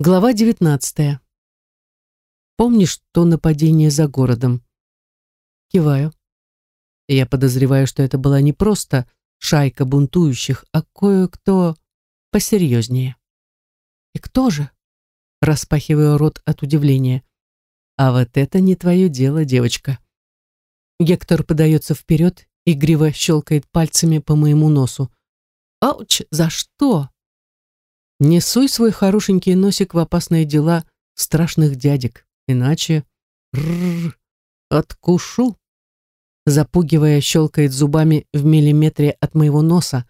Глава 19. Помнишь то нападение за городом? Киваю. Я подозреваю, что это была не просто шайка бунтующих, а кое-кто посерьезнее. И кто же? Распахиваю рот от удивления. А вот это не твое дело, девочка. Гектор подается вперед, игриво щелкает пальцами по моему носу. Ауч, за что? Не суй свой хорошенький носик в опасные дела страшных дядек, иначе... Рррр, откушу. Запугивая, щелкает зубами в миллиметре от моего носа,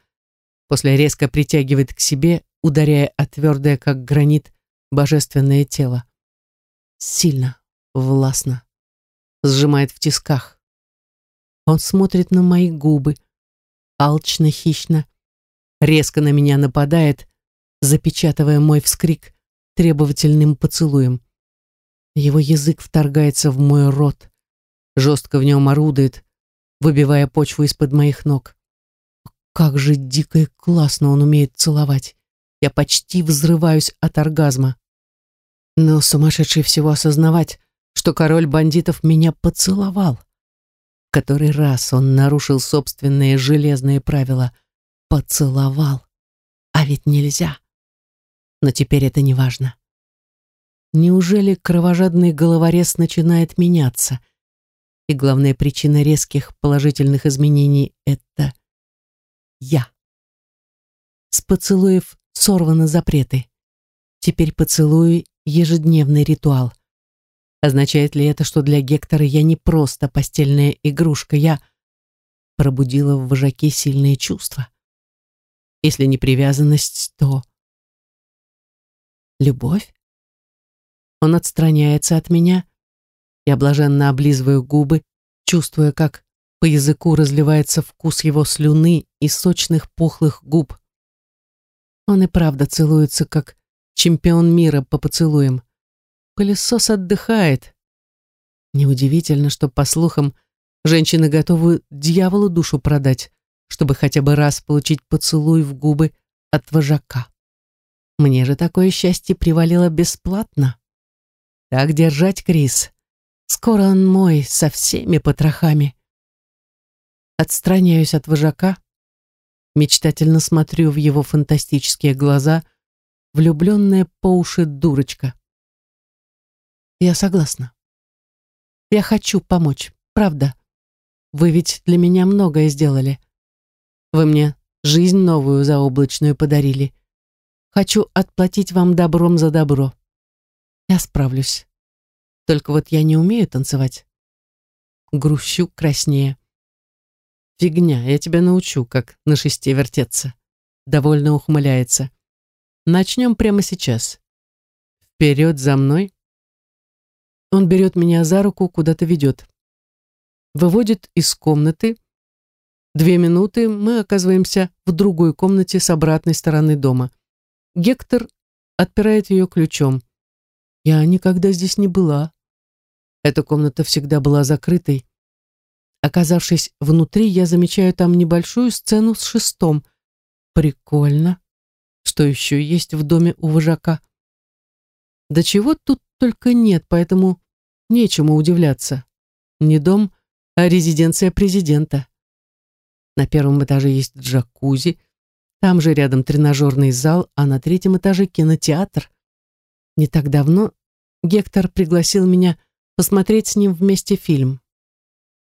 после резко притягивает к себе, ударяя о твердое, как гранит, божественное тело. Сильно, властно, сжимает в тисках. Он смотрит на мои губы, алчно-хищно, резко на меня нападает, запечатывая мой вскрик требовательным поцелуем. Его язык вторгается в мой рот, жестко в нем орудует, выбивая почву из-под моих ног. Как же дико и классно он умеет целовать. Я почти взрываюсь от оргазма. Но сумасшедший всего осознавать, что король бандитов меня поцеловал. который раз он нарушил собственные железные правила. Поцеловал. А ведь нельзя но теперь это не важно. Неужели кровожадный головорез начинает меняться? И главная причина резких положительных изменений — это я. С поцелуев сорваны запреты. Теперь поцелуи — ежедневный ритуал. Означает ли это, что для Гектора я не просто постельная игрушка, я пробудила в вожаке сильные чувства? Если не привязанность, то Любовь? Он отстраняется от меня. Я блаженно облизываю губы, чувствуя, как по языку разливается вкус его слюны и сочных пухлых губ. Он и правда целуется, как чемпион мира по поцелуям. Пылесос отдыхает. Неудивительно, что, по слухам, женщины готовы дьяволу душу продать, чтобы хотя бы раз получить поцелуй в губы от вожака. Мне же такое счастье привалило бесплатно. Так держать, Крис. Скоро он мой, со всеми потрохами. Отстраняюсь от вожака, мечтательно смотрю в его фантастические глаза, влюбленная по уши дурочка. Я согласна. Я хочу помочь, правда. Вы ведь для меня многое сделали. Вы мне жизнь новую заоблачную подарили. Хочу отплатить вам добром за добро. Я справлюсь. Только вот я не умею танцевать. Грущу краснее. Фигня, я тебя научу, как на шесте вертеться. Довольно ухмыляется. Начнем прямо сейчас. Вперед за мной. Он берет меня за руку, куда-то ведет. Выводит из комнаты. Две минуты мы оказываемся в другой комнате с обратной стороны дома. Гектор отпирает ее ключом. Я никогда здесь не была. Эта комната всегда была закрытой. Оказавшись внутри, я замечаю там небольшую сцену с шестом. Прикольно. Что еще есть в доме у вожака? Да чего тут только нет, поэтому нечему удивляться. Не дом, а резиденция президента. На первом этаже есть джакузи, там же рядом тренажерный зал, а на третьем этаже кинотеатр. Не так давно Гектор пригласил меня посмотреть с ним вместе фильм.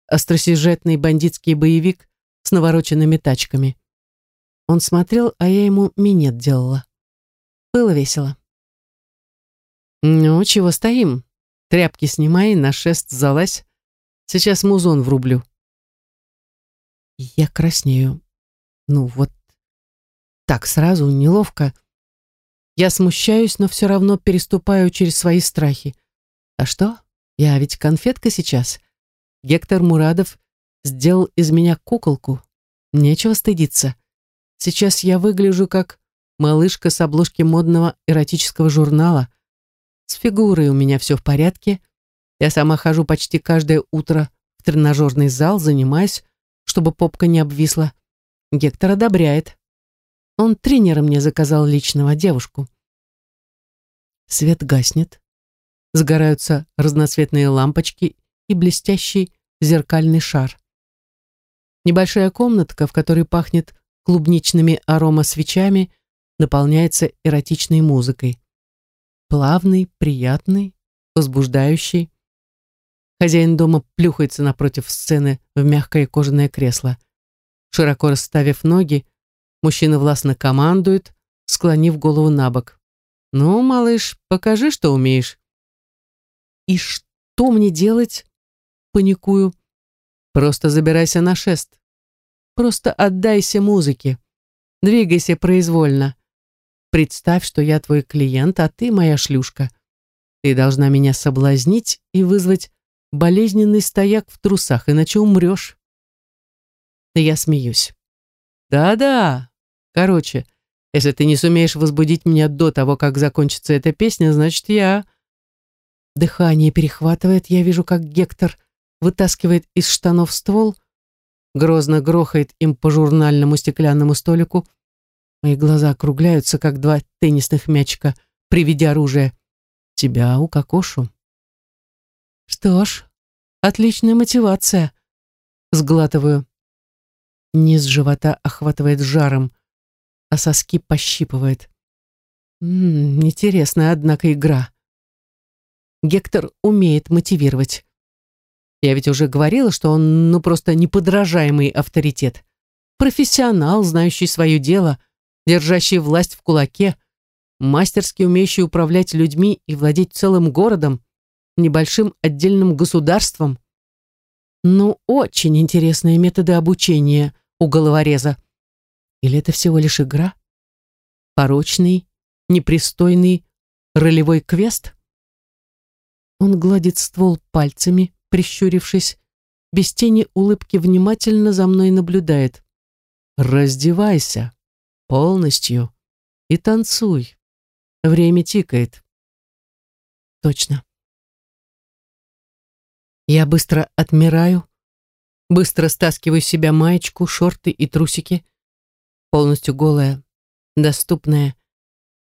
Остросюжетный бандитский боевик с навороченными тачками. Он смотрел, а я ему минет делала. Было весело. «Ну, чего стоим? Тряпки снимай, на шест залазь. Сейчас музон врублю». Я краснею. Ну, вот так сразу, неловко. Я смущаюсь, но все равно переступаю через свои страхи. А что? Я ведь конфетка сейчас. Гектор Мурадов сделал из меня куколку. Нечего стыдиться. Сейчас я выгляжу как малышка с обложки модного эротического журнала. С фигурой у меня все в порядке. Я сама хожу почти каждое утро в тренажерный зал, занимаюсь, чтобы попка не обвисла. Гектор одобряет. Он тренера мне заказал личного девушку. Свет гаснет. Загораются разноцветные лампочки и блестящий зеркальный шар. Небольшая комнатка, в которой пахнет клубничными аромасвечами, наполняется эротичной музыкой. Плавный, приятный, возбуждающий. Хозяин дома плюхается напротив сцены в мягкое кожаное кресло. Широко расставив ноги, мужчина властно командует, склонив голову на бок. «Ну, малыш, покажи, что умеешь». «И что мне делать?» Паникую. «Просто забирайся на шест. Просто отдайся музыке. Двигайся произвольно. Представь, что я твой клиент, а ты моя шлюшка. Ты должна меня соблазнить и вызвать болезненный стояк в трусах, иначе умрешь. Я смеюсь. Да-да. Короче, если ты не сумеешь возбудить меня до того, как закончится эта песня, значит, я... Дыхание перехватывает, я вижу, как Гектор вытаскивает из штанов ствол, грозно грохает им по журнальному стеклянному столику. Мои глаза округляются, как два теннисных мячика при виде оружия. Тебя укокошу. Что ж, отличная мотивация. Сглатываю. Низ живота охватывает жаром, а соски пощипывает. М -м, интересная, однако, игра. Гектор умеет мотивировать. Я ведь уже говорила, что он ну просто неподражаемый авторитет. Профессионал, знающий свое дело, держащий власть в кулаке, мастерски умеющий управлять людьми и владеть целым городом, небольшим отдельным государством. Ну, очень интересные методы обучения у головореза. Или это всего лишь игра? Порочный, непристойный ролевой квест? Он гладит ствол пальцами, прищурившись, без тени улыбки внимательно за мной наблюдает. «Раздевайся полностью и танцуй. Время тикает». «Точно». Я быстро отмираю, быстро стаскиваю с себя маечку, шорты и трусики, полностью голая, доступная,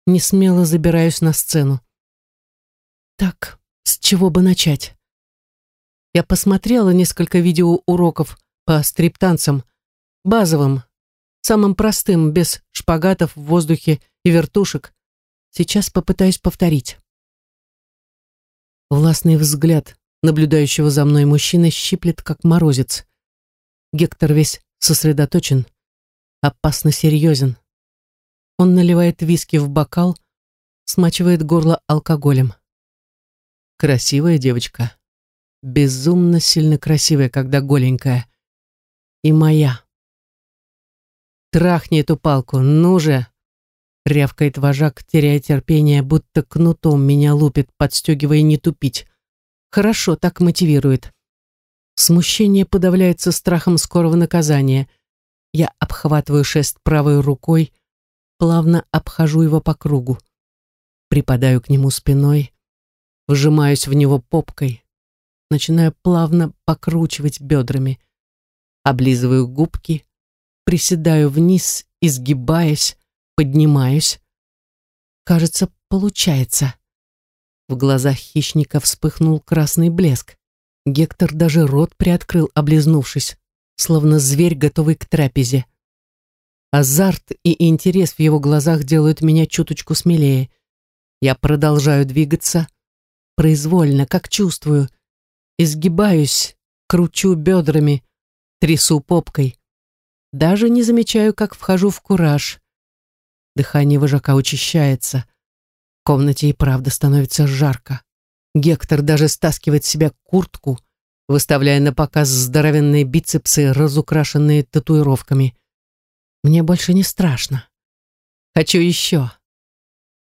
не смело забираюсь на сцену. Так, с чего бы начать? Я посмотрела несколько видеоуроков по стриптанцам, базовым, самым простым, без шпагатов в воздухе и вертушек. Сейчас попытаюсь повторить. Властный взгляд наблюдающего за мной мужчины щиплет, как морозец. Гектор весь сосредоточен, опасно серьезен. Он наливает виски в бокал, смачивает горло алкоголем. Красивая девочка безумно сильно красивая, когда голенькая. И моя. «Трахни эту палку, ну же!» Рявкает вожак, теряя терпение, будто кнутом меня лупит, подстегивая не тупить. Хорошо, так мотивирует. Смущение подавляется страхом скорого наказания. Я обхватываю шест правой рукой, плавно обхожу его по кругу. Припадаю к нему спиной, вжимаюсь в него попкой, начинаю плавно покручивать бедрами. Облизываю губки, приседаю вниз, изгибаясь, поднимаюсь. Кажется, получается. В глазах хищника вспыхнул красный блеск. Гектор даже рот приоткрыл, облизнувшись, словно зверь, готовый к трапезе. Азарт и интерес в его глазах делают меня чуточку смелее. Я продолжаю двигаться, произвольно, как чувствую, изгибаюсь, кручу бедрами, трясу попкой. Даже не замечаю, как вхожу в кураж. Дыхание вожака учащается. В комнате и правда становится жарко. Гектор даже стаскивает с себя куртку, выставляя на показ здоровенные бицепсы, разукрашенные татуировками. Мне больше не страшно. Хочу еще.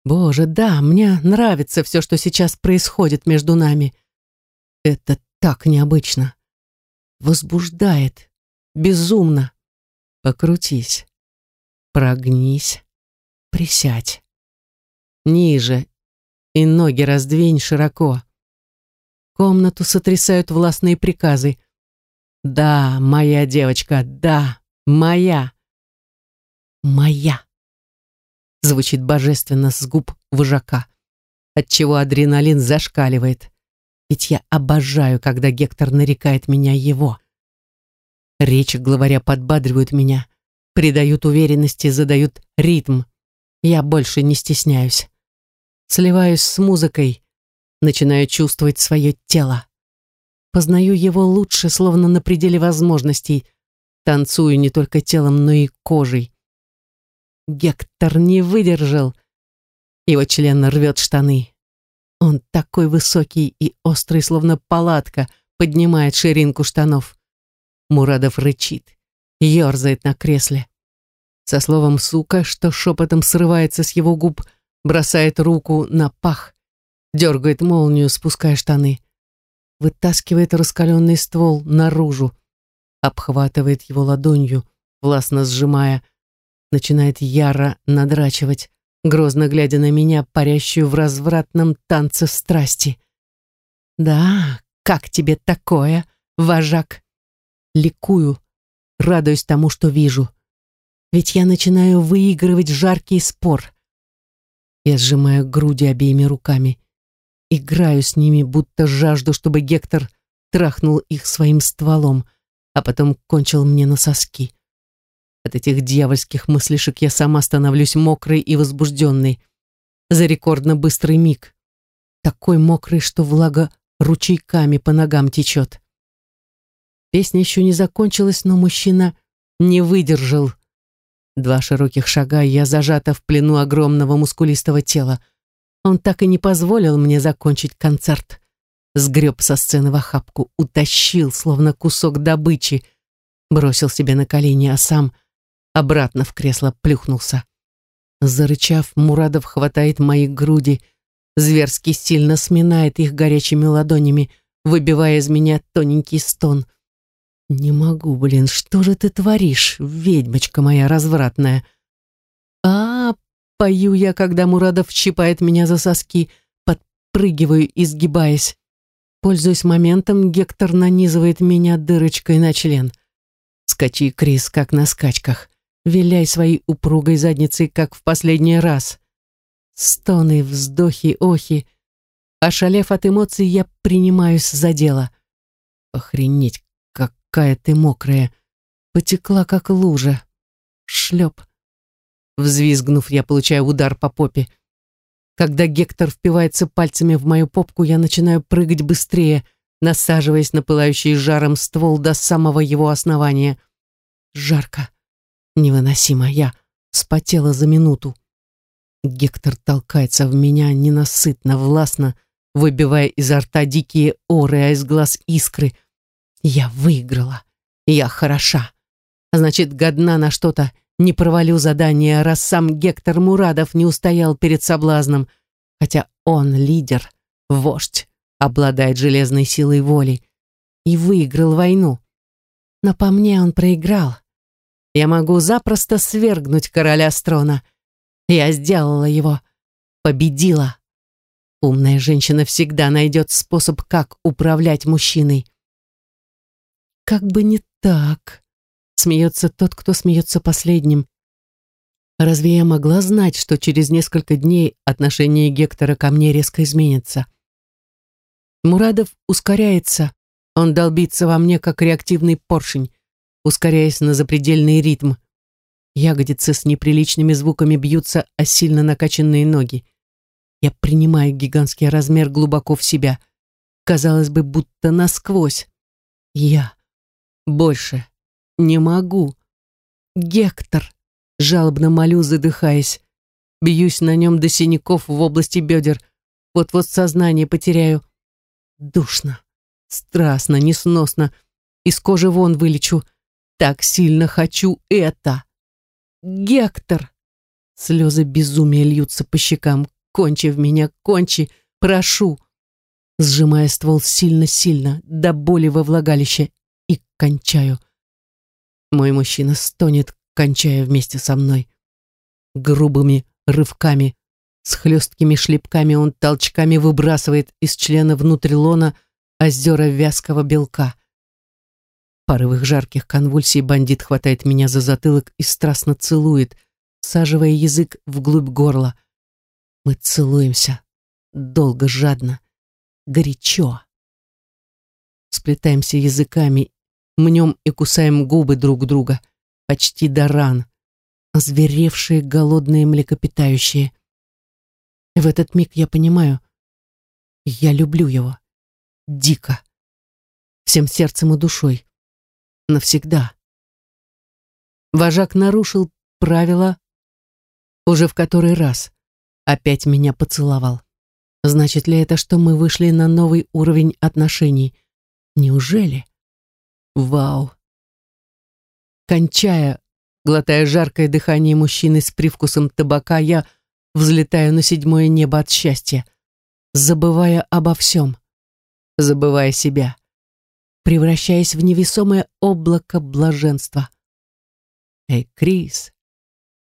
Боже, да, мне нравится все, что сейчас происходит между нами. Это так необычно. Возбуждает. Безумно. Покрутись. Прогнись. Присядь. Ниже. И ноги раздвинь широко. Комнату сотрясают властные приказы. Да, моя девочка, да, моя. Моя. Звучит божественно с губ вожака. отчего адреналин зашкаливает. Ведь я обожаю, когда Гектор нарекает меня его. Речи главаря подбадривают меня, придают уверенности, задают ритм. Я больше не стесняюсь. Сливаюсь с музыкой, начинаю чувствовать свое тело. Познаю его лучше, словно на пределе возможностей. Танцую не только телом, но и кожей. Гектор не выдержал. Его член рвет штаны. Он такой высокий и острый, словно палатка, поднимает ширинку штанов. Мурадов рычит, ерзает на кресле. Со словом «сука», что шепотом срывается с его губ, бросает руку на пах, дергает молнию, спуская штаны, вытаскивает раскаленный ствол наружу, обхватывает его ладонью, властно сжимая, начинает яро надрачивать, грозно глядя на меня, парящую в развратном танце страсти. «Да, как тебе такое, вожак?» Ликую, радуюсь тому, что вижу. Ведь я начинаю выигрывать жаркий спор. Я сжимаю груди обеими руками, играю с ними, будто жажду, чтобы Гектор трахнул их своим стволом, а потом кончил мне на соски. От этих дьявольских мыслишек я сама становлюсь мокрой и возбужденной. За рекордно быстрый миг. Такой мокрый, что влага ручейками по ногам течет. Песня еще не закончилась, но мужчина не выдержал. Два широких шага, я зажата в плену огромного мускулистого тела. Он так и не позволил мне закончить концерт. Сгреб со сцены в охапку, утащил, словно кусок добычи, бросил себе на колени, а сам обратно в кресло плюхнулся. Зарычав, Мурадов хватает мои груди, зверски сильно сминает их горячими ладонями, выбивая из меня тоненький стон. «Не могу, блин, что же ты творишь, ведьмочка моя развратная?» а, -а, пою я, когда Мурадов щипает меня за соски, подпрыгиваю, изгибаясь. Пользуясь моментом, Гектор нанизывает меня дырочкой на член. Скачи, Крис, как на скачках виляй своей упругой задницей, как в последний раз. Стоны, вздохи, охи. Ошалев от эмоций, я принимаюсь за дело. Охренеть, какая ты мокрая. Потекла, как лужа. Шлеп. Взвизгнув, я получаю удар по попе. Когда Гектор впивается пальцами в мою попку, я начинаю прыгать быстрее, насаживаясь на пылающий жаром ствол до самого его основания. Жарко. Невыносимо, я спотела за минуту. Гектор толкается в меня ненасытно, властно, выбивая изо рта дикие оры, а из глаз искры. Я выиграла. Я хороша. Значит, годна на что-то. Не провалю задание, раз сам Гектор Мурадов не устоял перед соблазном. Хотя он лидер, вождь, обладает железной силой воли и выиграл войну. Но по мне он проиграл. Я могу запросто свергнуть короля Строна. Я сделала его. Победила. Умная женщина всегда найдет способ, как управлять мужчиной. Как бы не так. Смеется тот, кто смеется последним. Разве я могла знать, что через несколько дней отношение Гектора ко мне резко изменится? Мурадов ускоряется. Он долбится во мне, как реактивный поршень ускоряясь на запредельный ритм. Ягодицы с неприличными звуками бьются о сильно накачанные ноги. Я принимаю гигантский размер глубоко в себя. Казалось бы, будто насквозь. Я больше не могу. Гектор, жалобно молю, задыхаясь. Бьюсь на нем до синяков в области бедер. Вот-вот сознание потеряю. Душно, страстно, несносно. Из кожи вон вылечу так сильно хочу это. Гектор! Слезы безумия льются по щекам. Кончи в меня, кончи, прошу. Сжимая ствол сильно-сильно, до боли во влагалище, и кончаю. Мой мужчина стонет, кончая вместе со мной. Грубыми рывками, с хлесткими шлепками он толчками выбрасывает из члена внутрь лона озера вязкого белка порывах жарких конвульсий бандит хватает меня за затылок и страстно целует, всаживая язык вглубь горла. Мы целуемся, долго, жадно, горячо. Сплетаемся языками, мнем и кусаем губы друг друга, почти до ран, озверевшие, голодные, млекопитающие. В этот миг я понимаю, я люблю его. Дико. Всем сердцем и душой. Навсегда. Вожак нарушил правила уже в который раз. Опять меня поцеловал. Значит ли это, что мы вышли на новый уровень отношений? Неужели? Вау. Кончая, глотая жаркое дыхание мужчины с привкусом табака, я взлетаю на седьмое небо от счастья, забывая обо всем, забывая себя, превращаясь в невесомое облако блаженства. Эй, Крис,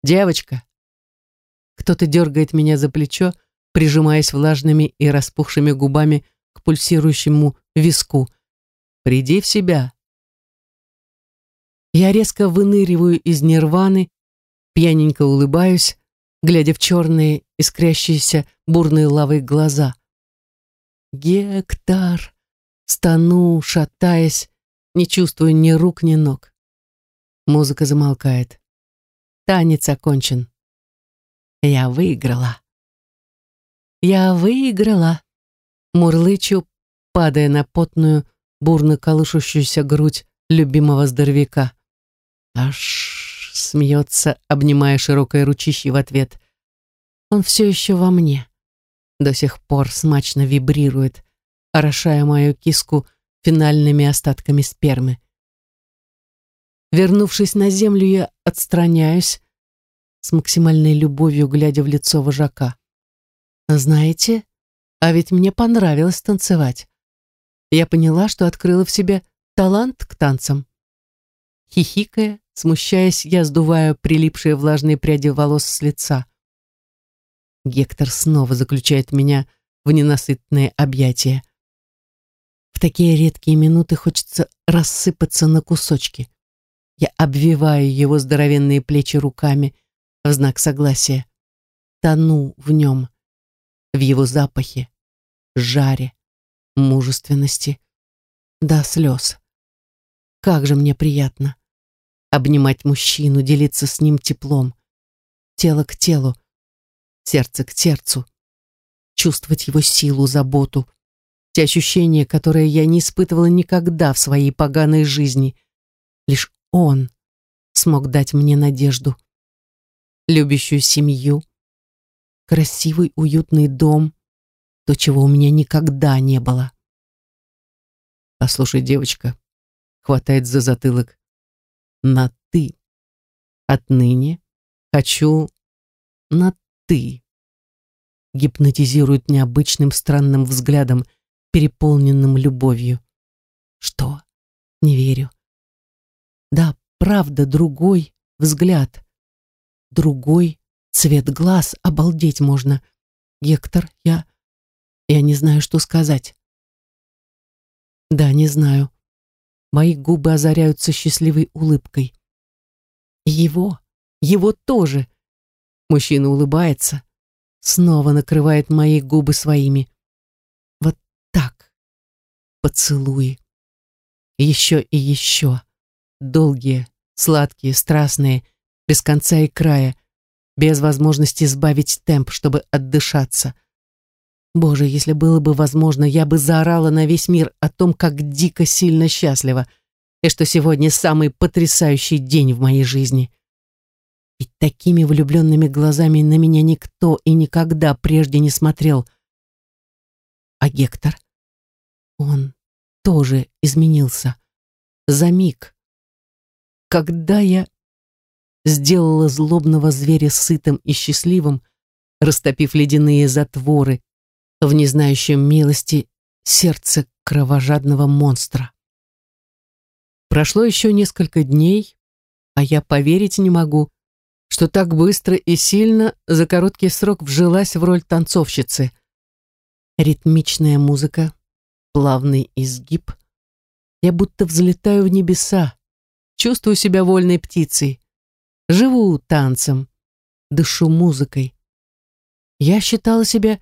девочка, кто-то дергает меня за плечо, прижимаясь влажными и распухшими губами к пульсирующему виску. «Приди в себя». Я резко выныриваю из нирваны, пьяненько улыбаюсь, глядя в черные, искрящиеся бурные лавой глаза. «Гектар!» Стану, шатаясь, не чувствую ни рук, ни ног. Музыка замолкает. Танец окончен. Я выиграла. Я выиграла. Мурлычу, падая на потную, бурно колышущуюся грудь любимого здоровяка. Аж смеется, обнимая широкое ручище в ответ. Он все еще во мне. До сих пор смачно вибрирует, орошая мою киску финальными остатками спермы. Вернувшись на землю, я отстраняюсь, с максимальной любовью глядя в лицо вожака. «Знаете, а ведь мне понравилось танцевать. Я поняла, что открыла в себе талант к танцам». Хихикая, смущаясь, я сдуваю прилипшие влажные пряди волос с лица. Гектор снова заключает меня в ненасытные объятия. В такие редкие минуты хочется рассыпаться на кусочки. Я обвиваю его здоровенные плечи руками, в знак согласия. Тону в нем, в его запахе, жаре, мужественности, до слез. Как же мне приятно обнимать мужчину, делиться с ним теплом, тело к телу, сердце к сердцу, чувствовать его силу, заботу, те ощущения, которые я не испытывала никогда в своей поганой жизни. Лишь он смог дать мне надежду. Любящую семью, красивый уютный дом, то, чего у меня никогда не было. Послушай, девочка, хватает за затылок, на «ты». Отныне хочу на «ты». Гипнотизирует необычным странным взглядом, переполненным любовью. Что? Не верю. Да, правда, другой взгляд другой цвет глаз, обалдеть можно. Гектор, я... я не знаю, что сказать. Да, не знаю. Мои губы озаряются счастливой улыбкой. Его, его тоже. Мужчина улыбается, снова накрывает мои губы своими. Вот так. Поцелуи. Еще и еще. Долгие, сладкие, страстные, без конца и края, без возможности сбавить темп, чтобы отдышаться. Боже, если было бы возможно, я бы заорала на весь мир о том, как дико сильно счастлива, и что сегодня самый потрясающий день в моей жизни. Ведь такими влюбленными глазами на меня никто и никогда прежде не смотрел. А Гектор? Он тоже изменился. За миг. Когда я сделала злобного зверя сытым и счастливым, растопив ледяные затворы в незнающем милости сердце кровожадного монстра. Прошло еще несколько дней, а я поверить не могу, что так быстро и сильно за короткий срок вжилась в роль танцовщицы. Ритмичная музыка, плавный изгиб. Я будто взлетаю в небеса, чувствую себя вольной птицей, живу танцем, дышу музыкой. Я считала себя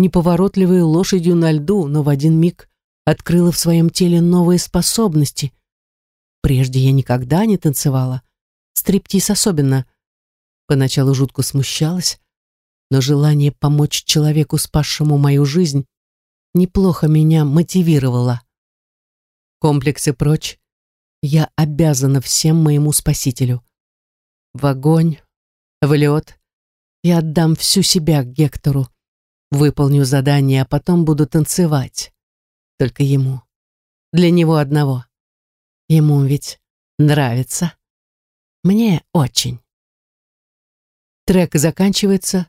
неповоротливой лошадью на льду, но в один миг открыла в своем теле новые способности. Прежде я никогда не танцевала, стриптиз особенно. Поначалу жутко смущалась, но желание помочь человеку, спасшему мою жизнь, неплохо меня мотивировало. Комплексы прочь, я обязана всем моему спасителю. В огонь, в лед, я отдам всю себя Гектору, выполню задание, а потом буду танцевать. Только ему. Для него одного. Ему ведь нравится. Мне очень. Трек заканчивается.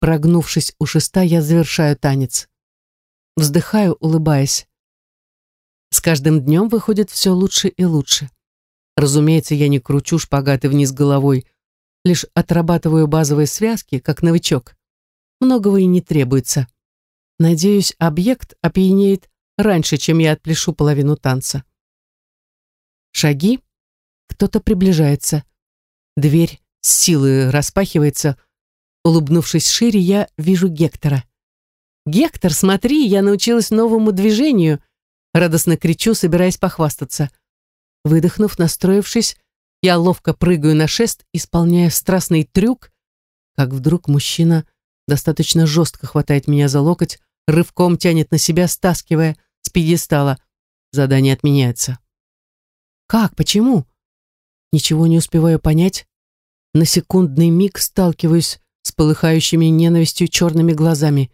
Прогнувшись у шеста, я завершаю танец. Вздыхаю, улыбаясь. С каждым днем выходит все лучше и лучше. Разумеется, я не кручу шпагаты вниз головой, лишь отрабатываю базовые связки, как новичок. Многого и не требуется. Надеюсь, объект опьянеет раньше, чем я отпляшу половину танца. Шаги. Кто-то приближается. Дверь с силой распахивается. Улыбнувшись шире, я вижу Гектора. «Гектор, смотри, я научилась новому движению!» Радостно кричу, собираясь похвастаться. Выдохнув, настроившись, я ловко прыгаю на шест, исполняя страстный трюк, как вдруг мужчина достаточно жестко хватает меня за локоть, рывком тянет на себя, стаскивая с пьедестала. Задание отменяется. Как? Почему? Ничего не успеваю понять. На секундный миг сталкиваюсь с полыхающими ненавистью черными глазами.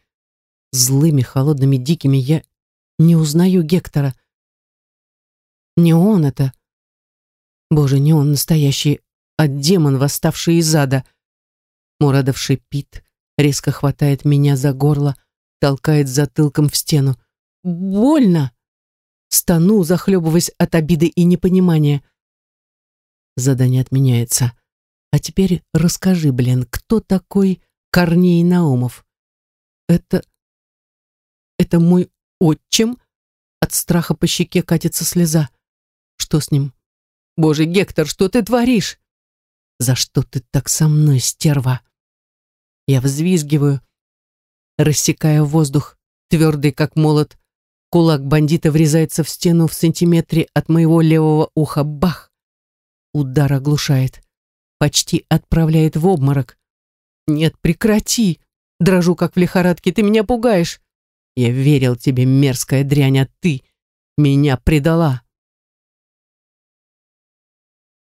Злыми, холодными, дикими я не узнаю Гектора. Не он это. Боже, не он настоящий, а демон, восставший из ада. Мурадов шипит, резко хватает меня за горло, толкает затылком в стену. Больно! Стану, захлебываясь от обиды и непонимания. Задание отменяется. А теперь расскажи, блин, кто такой Корней Наумов? Это... Это мой отчим? От страха по щеке катится слеза. Что с ним? Боже, Гектор, что ты творишь? За что ты так со мной, стерва? Я взвизгиваю, рассекая воздух, твердый как молот. Кулак бандита врезается в стену в сантиметре от моего левого уха. Бах! Удар оглушает. Почти отправляет в обморок. Нет, прекрати! Дрожу, как в лихорадке. Ты меня пугаешь. Я верил тебе, мерзкая дрянь, а ты меня предала.